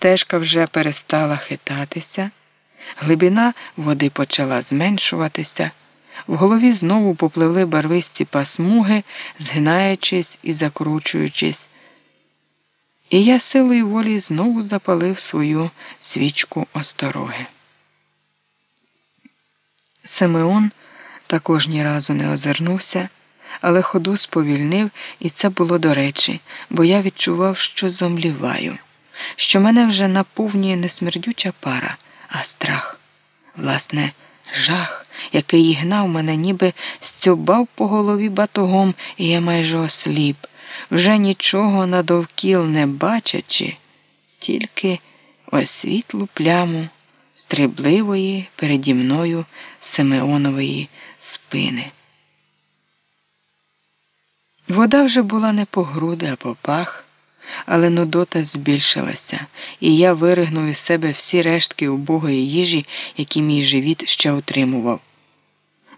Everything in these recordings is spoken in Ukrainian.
стежка вже перестала хитатися, глибина води почала зменшуватися, в голові знову попливли барвисті пасмуги, згинаючись і закручуючись. І я силою волі знову запалив свою свічку остороги. Симеон також ні разу не озирнувся, але ходу сповільнив, і це було до речі, бо я відчував, що зомліваю, що мене вже наповнює не смердюча пара, а страх, власне, жах, який гнав мене, ніби стьобав по голові батогом, і я майже осліп, вже нічого надовкіл не бачачи, тільки освітлу пляму стрибливої переді мною Симеонової спини. Вода вже була не по груди, а по пах, але нудота збільшилася, і я виригнув із себе всі рештки убогої їжі, які мій живіт ще утримував.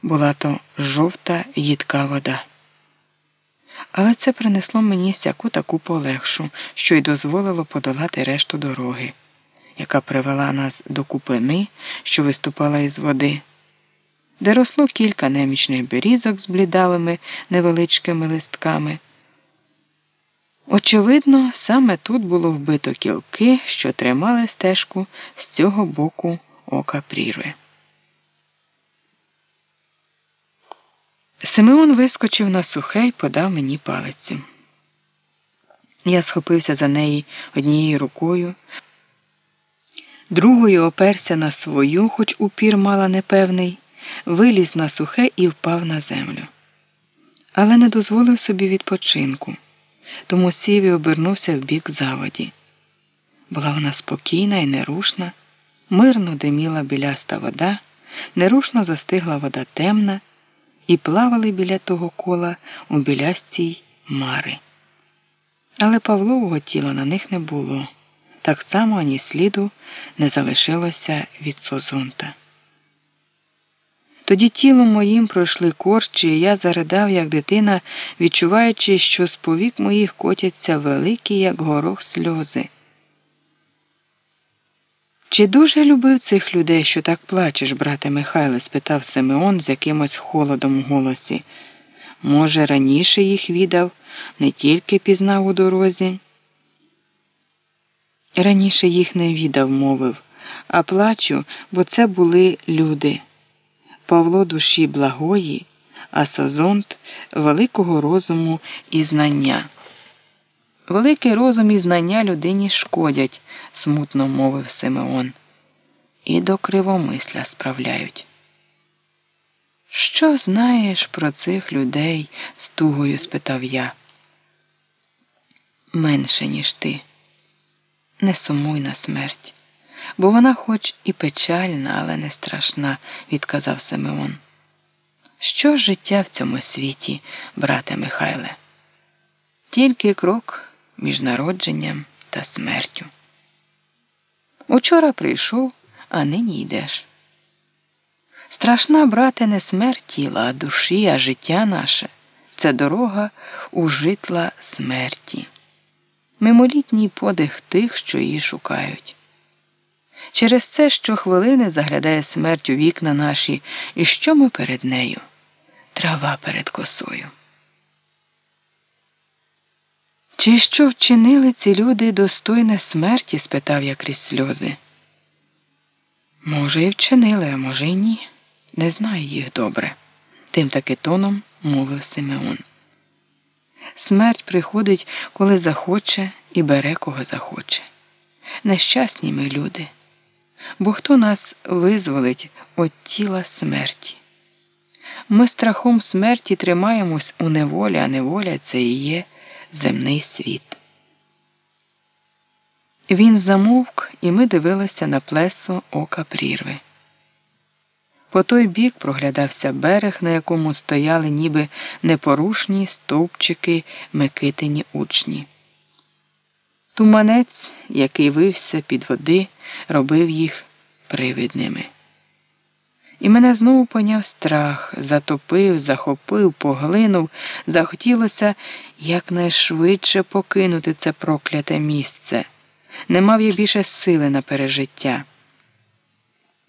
Була то жовта їдка вода. Але це принесло мені сяку таку полегшу, що й дозволило подолати решту дороги яка привела нас до купини, що виступала із води, де росло кілька немічних берізок з блідавими невеличкими листками. Очевидно, саме тут було вбито кілки, що тримали стежку з цього боку ока прірви. Симеон вискочив на сухе і подав мені палицю. Я схопився за неї однією рукою другою оперся на свою, хоч упір мала непевний, виліз на сухе і впав на землю. Але не дозволив собі відпочинку, тому сів і обернувся в бік заводі. Була вона спокійна і нерушна, мирно диміла біляста вода, нерушно застигла вода темна, і плавали біля того кола у білястій мари. Але Павлового тіла на них не було так само ані сліду не залишилося від Созонта. Тоді тілом моїм пройшли корчі, і я заридав, як дитина, відчуваючи, що з повік моїх котяться великі, як горох, сльози. Чи дуже любив цих людей, що так плачеш, брате Михайле? спитав Симеон з якимось холодом у голосі. Може, раніше їх віддав, не тільки пізнав у дорозі. Раніше їх не відав, мовив, а плачу, бо це були люди. Павло душі благої, а Сазонт великого розуму і знання. Великий розум і знання людині шкодять, смутно мовив Симеон. І до кривомисля справляють. Що знаєш про цих людей? з тугою спитав я. Менше, ніж ти не сумуй на смерть, бо вона хоч і печальна, але не страшна, відказав Симеон. Що життя в цьому світі, брате Михайле? Тільки крок між народженням та смертю. Учора прийшов, а нині йдеш. Страшна, брате, не смерть тіла, а душі, а життя наше це дорога у житла смерті мимолітній подих тих, що її шукають. Через це щохвилини заглядає смерть у вікна наші, і що ми перед нею? Трава перед косою. Чи що вчинили ці люди достойне смерті? спитав я крізь сльози. Може, і вчинили, а може, й ні. Не знаю їх добре, тим таки тоном мовив Симеон. Смерть приходить, коли захоче, і бере кого захоче. Нещасні ми люди, бо хто нас визволить від тіла смерті? Ми страхом смерті тримаємось у неволі, а неволя це і є земний світ. Він замовк, і ми дивилися на плесо ока прірви. По той бік проглядався берег, на якому стояли ніби непорушні стовпчики Микитині учні. Туманець, який вився під води, робив їх привидними. І мене знову поняв страх, затопив, захопив, поглинув, захотілося якнайшвидше покинути це прокляте місце, Не мав я більше сили на пережиття.